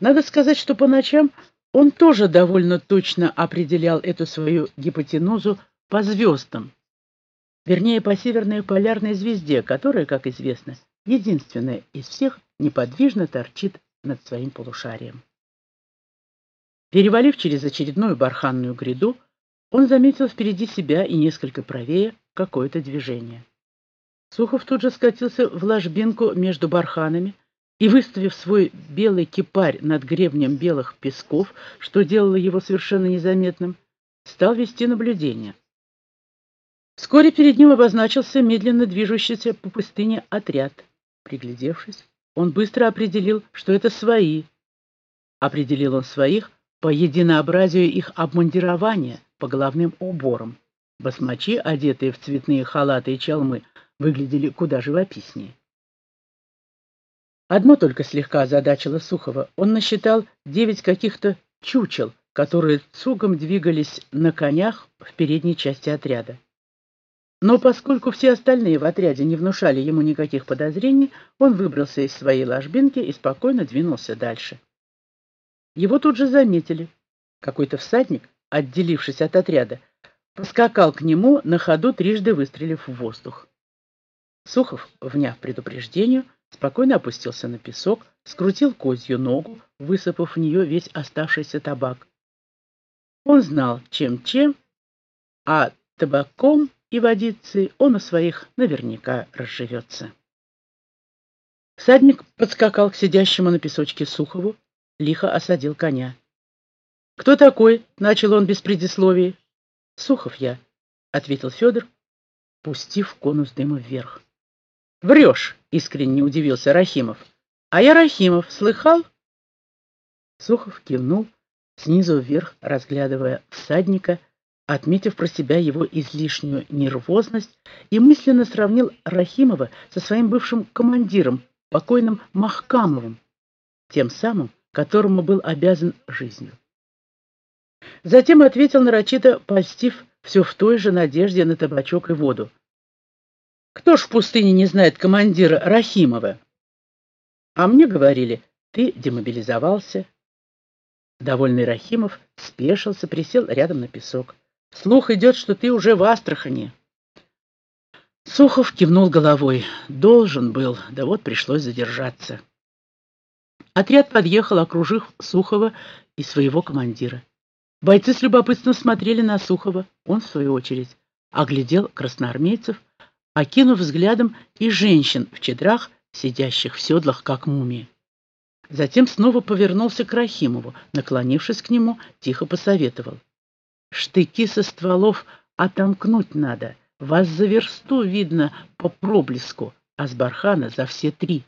Надо сказать, что по ночам он тоже довольно точно определял эту свою гипотенузу по звездам, вернее, по северной полярной звезде, которая, как известно, единственная из всех неподвижно торчит над своим полушарием. Перевалив через очередную барханную гряду, он заметил впереди себя и несколько правее какое-то движение. Сухов тут же скатился в ложбинку между барханами и, выставив свой белый кипарь над гребнем белых песков, что делало его совершенно незаметным, стал вести наблюдение. Вскоре перед ним обозначился медленно движущийся по пустыне отряд. Приглядевшись, он быстро определил, что это свои. Определил он своих по единообразию их обмундирования, по головным уборам. Басмачи, одетые в цветные халаты и чалмы, выглядели куда живописнее. Одно только слегка озадачило Сухова. Он насчитал девять каких-то чучел, которые цугом двигались на конях в передней части отряда. Но поскольку все остальные в отряде не внушали ему никаких подозрений, он выбрался из своей ложбинки и спокойно двинулся дальше. Его тут же заметили. Какой-то всадник, отделившись от отряда, поскакал к нему, на ходу трижды выстрелив в воздух. Сухов, вняв предупреждению, спокойно опустился на песок, скрутил козью ногу, высыпав в нее весь оставшийся табак. Он знал, чем-чем, а табаком и водицей он у своих наверняка разживется. Всадник подскакал к сидящему на песочке Сухову, лихо осадил коня. «Кто такой?» — начал он без предисловий. «Сухов я», — ответил Федор, пустив конус дыма вверх. «Врешь!» — искренне удивился Рахимов. «А я Рахимов, слыхал?» Сухов кивнул, снизу вверх разглядывая всадника, отметив про себя его излишнюю нервозность и мысленно сравнил Рахимова со своим бывшим командиром, покойным Махкамовым, тем самым, которому был обязан жизнью. Затем ответил нарочито, польстив все в той же надежде на табачок и воду. «Кто ж в пустыне не знает командира Рахимова?» «А мне говорили, ты демобилизовался». Довольный Рахимов спешился, присел рядом на песок. Слух идет, что ты уже в Астрахани. Сухов кивнул головой. Должен был, да вот пришлось задержаться. Отряд подъехал, окружив Сухова и своего командира. Бойцы с любопытством смотрели на Сухова. Он, в свою очередь, оглядел красноармейцев, окинув взглядом и женщин в чедрах, сидящих в седлах, как мумии. Затем снова повернулся к Рахимову, наклонившись к нему, тихо посоветовал. Штыки со стволов отомкнуть надо. Вас за версту видно по проблеску, а с бархана за все три.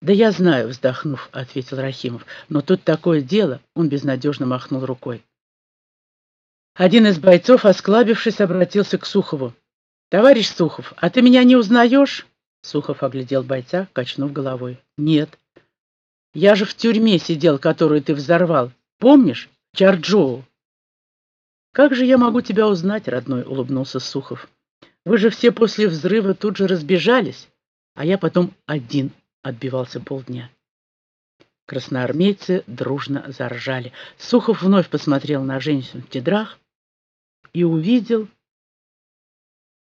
«Да я знаю», — вздохнув, — ответил Рахимов. «Но тут такое дело», — он безнадежно махнул рукой. Один из бойцов, осклабившись, обратился к Сухову. «Товарищ Сухов, а ты меня не узнаешь?» Сухов оглядел бойца, качнув головой. «Нет. Я же в тюрьме сидел, которую ты взорвал. Помнишь? Чарджоу. «Как же я могу тебя узнать, родной?» — улыбнулся Сухов. «Вы же все после взрыва тут же разбежались, а я потом один отбивался полдня». Красноармейцы дружно заржали. Сухов вновь посмотрел на женщин в тедрах и увидел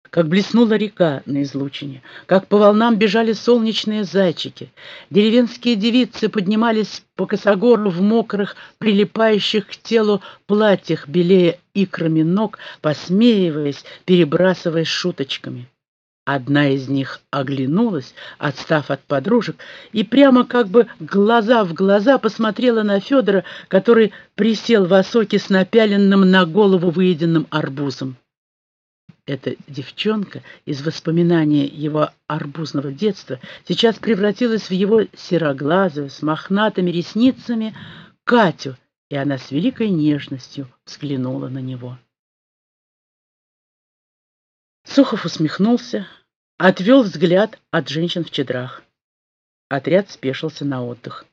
как блеснула река на излучине, как по волнам бежали солнечные зайчики. Деревенские девицы поднимались по косогору в мокрых, прилипающих к телу платьях, белее икрами ног, посмеиваясь, перебрасываясь шуточками. Одна из них оглянулась, отстав от подружек, и прямо как бы глаза в глаза посмотрела на Федора, который присел в осоке с напяленным на голову выеденным арбузом. Эта девчонка из воспоминания его арбузного детства сейчас превратилась в его сероглазую, с мохнатыми ресницами, Катю, и она с великой нежностью взглянула на него. Сухов усмехнулся, отвел взгляд от женщин в чедрах. Отряд спешился на отдых.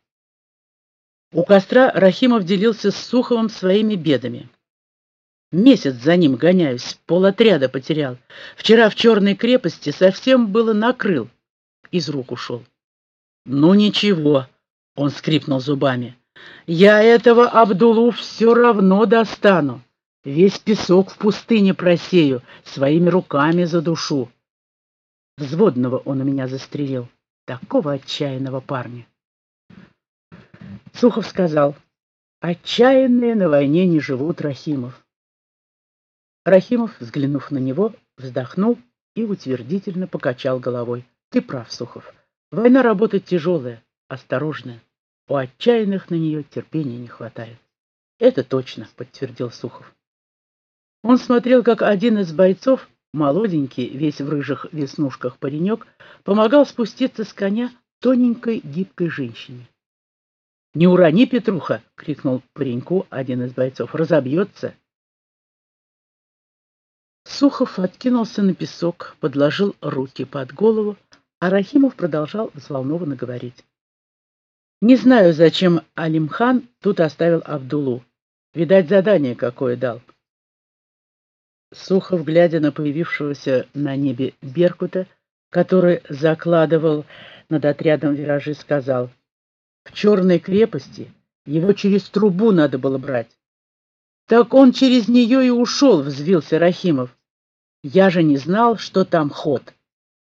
У костра Рахимов делился с Суховым своими бедами. Месяц за ним гоняюсь, полотряда потерял. Вчера в черной крепости совсем было накрыл. Из рук ушел. Ну ничего, Он скрипнул зубами. «Я этого Абдулу все равно достану. Весь песок в пустыне просею, своими руками задушу. Взводного он у меня застрелил. Такого отчаянного парня. Сухов сказал, «Отчаянные на войне не живут, Рахимов». Рахимов, взглянув на него, вздохнул и утвердительно покачал головой. «Ты прав, Сухов. Война работа тяжелая, осторожная. У отчаянных на нее терпения не хватает». «Это точно», — подтвердил Сухов. Он смотрел, как один из бойцов, молоденький, весь в рыжих веснушках паренек, помогал спуститься с коня тоненькой гибкой женщине. «Не урони, Петруха!» — крикнул пареньку один из бойцов. «Разобьется!» Сухов откинулся на песок, подложил руки под голову, а Рахимов продолжал взволнованно говорить. «Не знаю, зачем Алимхан тут оставил Абдулу. Видать, задание какое дал. Сухов, глядя на появившегося на небе Беркута, который закладывал над отрядом виражи, сказал, «В черной крепости его через трубу надо было брать». «Так он через нее и ушел», — взвился Рахимов. «Я же не знал, что там ход».